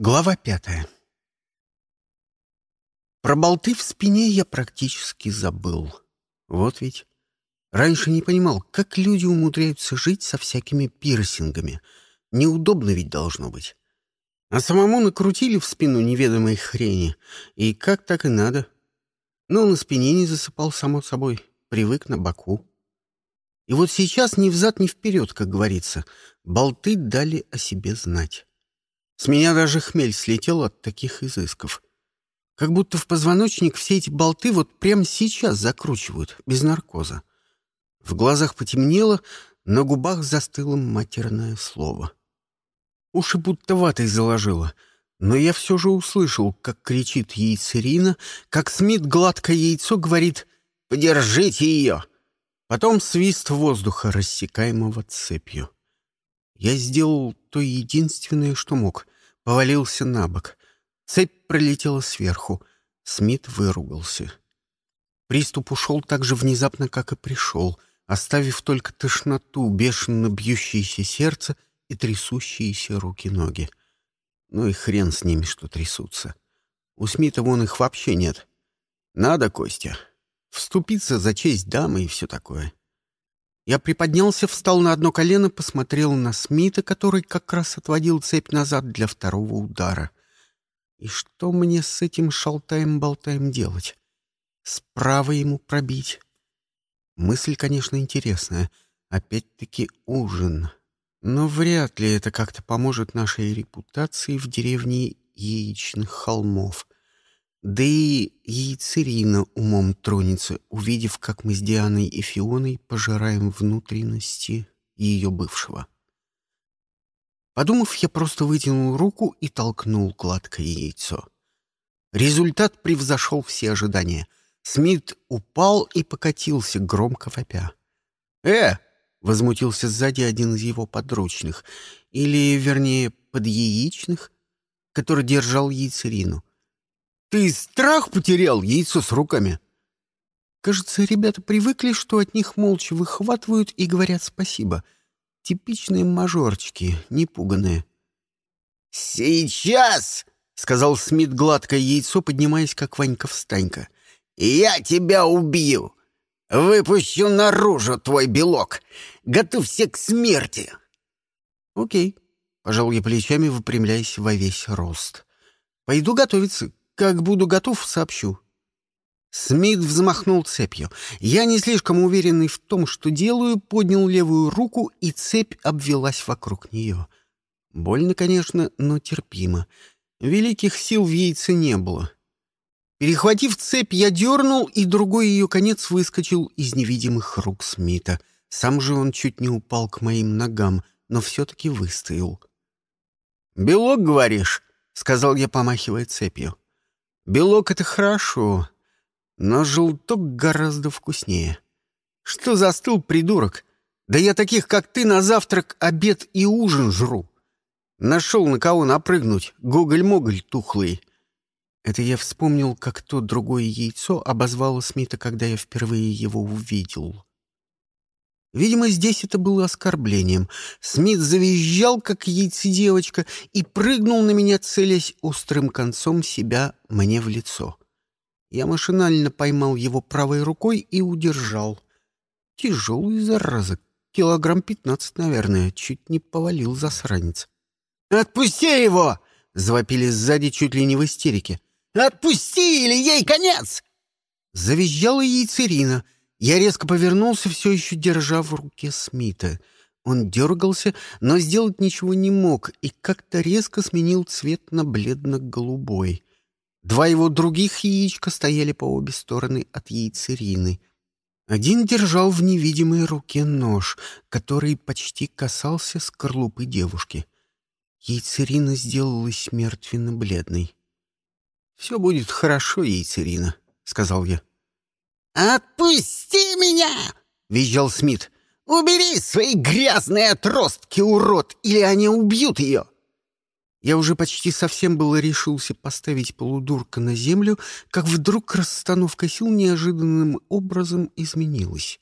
Глава пятая. Про болты в спине я практически забыл. Вот ведь. Раньше не понимал, как люди умудряются жить со всякими пирсингами. Неудобно ведь должно быть. А самому накрутили в спину неведомой хрени. И как так и надо. Но на спине не засыпал, само собой. Привык на боку. И вот сейчас ни взад, ни вперед, как говорится. Болты дали о себе знать. С меня даже хмель слетел от таких изысков. Как будто в позвоночник все эти болты вот прямо сейчас закручивают, без наркоза. В глазах потемнело, на губах застыло матерное слово. Уши будто ватой заложило, но я все же услышал, как кричит яйцерина, как Смит гладкое яйцо говорит «Подержите ее!» Потом свист воздуха, рассекаемого цепью. Я сделал то единственное, что мог. Повалился на бок. Цепь пролетела сверху. Смит выругался. Приступ ушел так же внезапно, как и пришел, оставив только тошноту, бешено бьющееся сердце и трясущиеся руки-ноги. Ну и хрен с ними, что трясутся. У Смита вон их вообще нет. Надо, Костя. Вступиться за честь дамы и все такое. Я приподнялся, встал на одно колено, посмотрел на Смита, который как раз отводил цепь назад для второго удара. И что мне с этим шалтаем-болтаем делать? Справа ему пробить? Мысль, конечно, интересная. Опять-таки ужин. Но вряд ли это как-то поможет нашей репутации в деревне Яичных холмов. Да и яйцерина умом тронется, увидев, как мы с Дианой и Фионой пожираем внутренности ее бывшего. Подумав, я просто вытянул руку и толкнул гладкое яйцо. Результат превзошел все ожидания. Смит упал и покатился, громко вопя. «Э!» — возмутился сзади один из его подручных, или, вернее, подъяичных, который держал яйцерину. Ты страх потерял, яйцо с руками. Кажется, ребята привыкли, что от них молча выхватывают и говорят спасибо. Типичные мажорчики, непуганные. «Сейчас!» — сказал Смит гладкое яйцо, поднимаясь, как Ванька-встанька. «Я тебя убью! Выпущу наружу твой белок! Готовься к смерти!» «Окей», — пожал я плечами, выпрямляясь во весь рост. «Пойду готовиться как буду готов, сообщу. Смит взмахнул цепью. Я, не слишком уверенный в том, что делаю, поднял левую руку, и цепь обвелась вокруг нее. Больно, конечно, но терпимо. Великих сил в яйце не было. Перехватив цепь, я дернул, и другой ее конец выскочил из невидимых рук Смита. Сам же он чуть не упал к моим ногам, но все-таки выстоял. «Белок, говоришь?» — сказал я, помахивая цепью. Белок — это хорошо, но желток гораздо вкуснее. Что застыл, придурок? Да я таких, как ты, на завтрак, обед и ужин жру. Нашел на кого напрыгнуть, гоголь-моголь тухлый. Это я вспомнил, как то другое яйцо обозвало Смита, когда я впервые его увидел. Видимо, здесь это было оскорблением. Смит завизжал, как яйцедевочка, и прыгнул на меня, целясь острым концом себя мне в лицо. Я машинально поймал его правой рукой и удержал. Тяжелый, зараза, килограмм пятнадцать, наверное, чуть не повалил засранец. «Отпусти его!» — завопили сзади чуть ли не в истерике. «Отпусти, или ей конец!» Завизжала яйцерина — я резко повернулся, все еще держа в руке Смита. Он дергался, но сделать ничего не мог и как-то резко сменил цвет на бледно-голубой. Два его других яичка стояли по обе стороны от яйцерины. Один держал в невидимой руке нож, который почти касался скорлупы девушки. Яйцерина сделалась мертвенно-бледной. «Все будет хорошо, яйцерина», — сказал я. «Отпусти меня!» — визжал Смит. «Убери свои грязные отростки, урод, или они убьют ее!» Я уже почти совсем было решился поставить полудурка на землю, как вдруг расстановка сил неожиданным образом изменилась.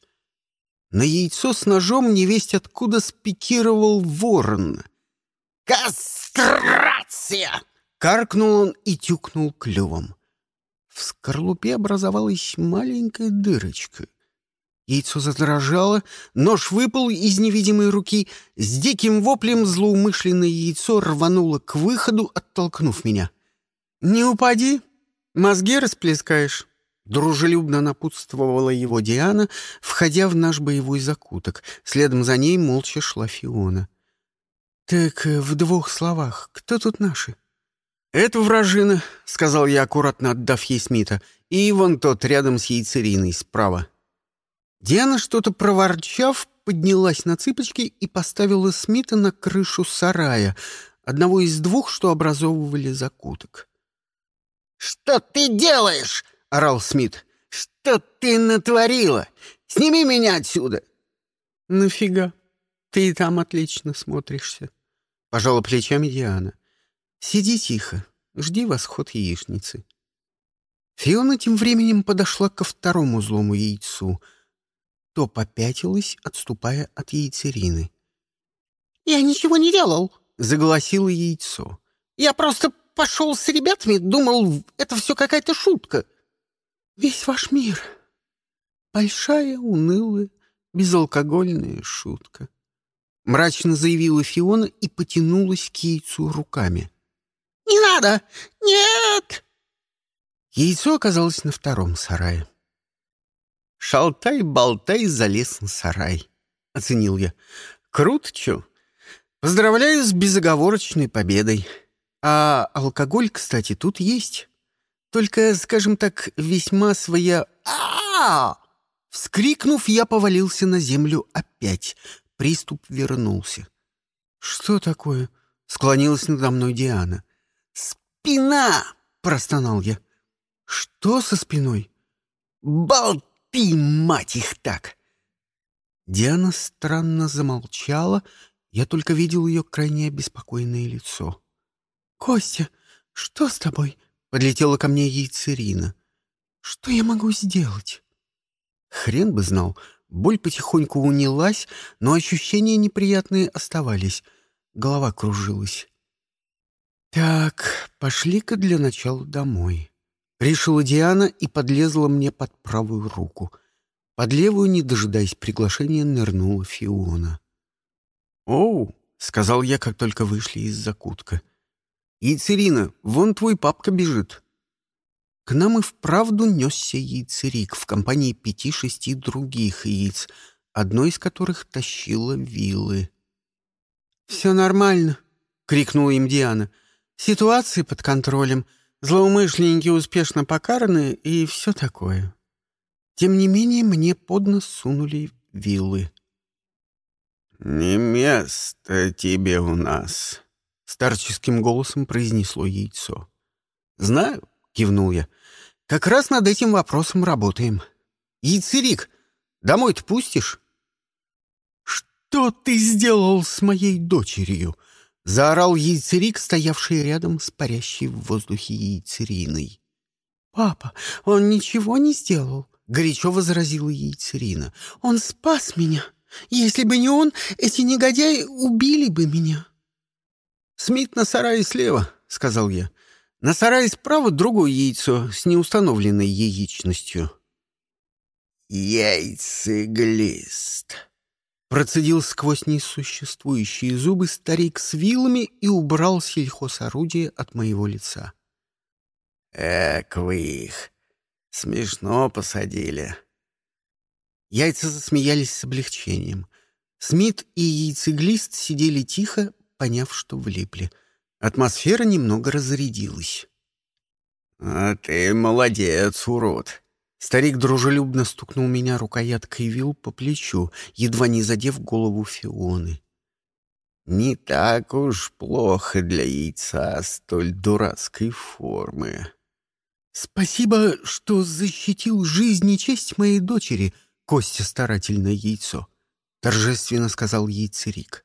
На яйцо с ножом невесть откуда спикировал ворон. «Кастрация!» Каркнул он и тюкнул клювом. В скорлупе образовалась маленькая дырочка. Яйцо задрожало, нож выпал из невидимой руки. С диким воплем злоумышленное яйцо рвануло к выходу, оттолкнув меня. «Не упади, мозги расплескаешь». Дружелюбно напутствовала его Диана, входя в наш боевой закуток. Следом за ней молча шла Фиона. «Так э, в двух словах, кто тут наши?» «Это вражина», — сказал я, аккуратно отдав ей Смита, «и вон тот рядом с яйцериной, справа». Диана, что-то проворчав, поднялась на цыпочки и поставила Смита на крышу сарая, одного из двух, что образовывали закуток. «Что ты делаешь?» — орал Смит. «Что ты натворила? Сними меня отсюда!» «Нафига? Ты и там отлично смотришься», — пожала плечами Диана. «Сиди тихо, жди восход яичницы». Фиона тем временем подошла ко второму злому яйцу, то попятилась, отступая от яйцерины. «Я ничего не делал», — загласило яйцо. «Я просто пошел с ребятами, думал, это все какая-то шутка». Весь ваш мир — большая, унылая, безалкогольная шутка. Мрачно заявила Фиона и потянулась к яйцу руками. «Не надо! Нет!» Яйцо оказалось на втором сарае. «Шалтай-болтай залез на сарай», — оценил я. «Круто, чё? Поздравляю с безоговорочной победой. А алкоголь, кстати, тут есть. Только, скажем так, весьма своя... а, Вскрикнув, я повалился на землю опять. Приступ вернулся. «Что такое?» — склонилась надо мной Диана. «Спина!» — простонал я. «Что со спиной?» «Болты, мать их так!» Диана странно замолчала, я только видел ее крайне обеспокоенное лицо. «Костя, что с тобой?» Подлетела ко мне яйцерина. «Что я могу сделать?» Хрен бы знал. Боль потихоньку унялась, но ощущения неприятные оставались. Голова кружилась. «Так, пошли-ка для начала домой», — решила Диана и подлезла мне под правую руку. Под левую, не дожидаясь приглашения, нырнула Фиона. «Оу!» — сказал я, как только вышли из закутка. — «Яйцерина, вон твой папка бежит». К нам и вправду несся яйцерик в компании пяти-шести других яиц, одно из которых тащило вилы. «Все нормально», — крикнула им Диана. «Ситуация под контролем, злоумышленники успешно покараны и все такое». Тем не менее, мне под нос сунули вилы. «Не место тебе у нас», Старческим голосом произнесло яйцо. «Знаю», — кивнул я. «Как раз над этим вопросом работаем. Яйцерик, домой-то пустишь?» «Что ты сделал с моей дочерью?» — заорал яйцерик, стоявший рядом с парящей в воздухе яйцериной. «Папа, он ничего не сделал», — горячо возразила яйцерина. «Он спас меня. Если бы не он, эти негодяи убили бы меня». «Смит на сарае слева», — сказал я. «На сарае справа другое яйцо с неустановленной яичностью». «Яйцеглист», — процедил сквозь несуществующие зубы старик с вилами и убрал сельхозорудие от моего лица. «Эк вы их! Смешно посадили». Яйца засмеялись с облегчением. Смит и яйцеглист сидели тихо, поняв, что влипли. Атмосфера немного разрядилась. «А ты молодец, урод!» Старик дружелюбно стукнул меня рукояткой вил по плечу, едва не задев голову Фионы. «Не так уж плохо для яйца столь дурацкой формы». «Спасибо, что защитил жизнь и честь моей дочери, Костя старательное яйцо», — торжественно сказал яйцерик.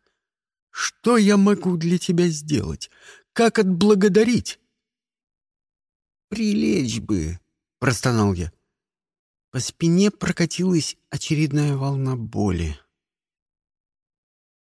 Что я могу для тебя сделать? Как отблагодарить?» «Прилечь бы», — простонал я. По спине прокатилась очередная волна боли.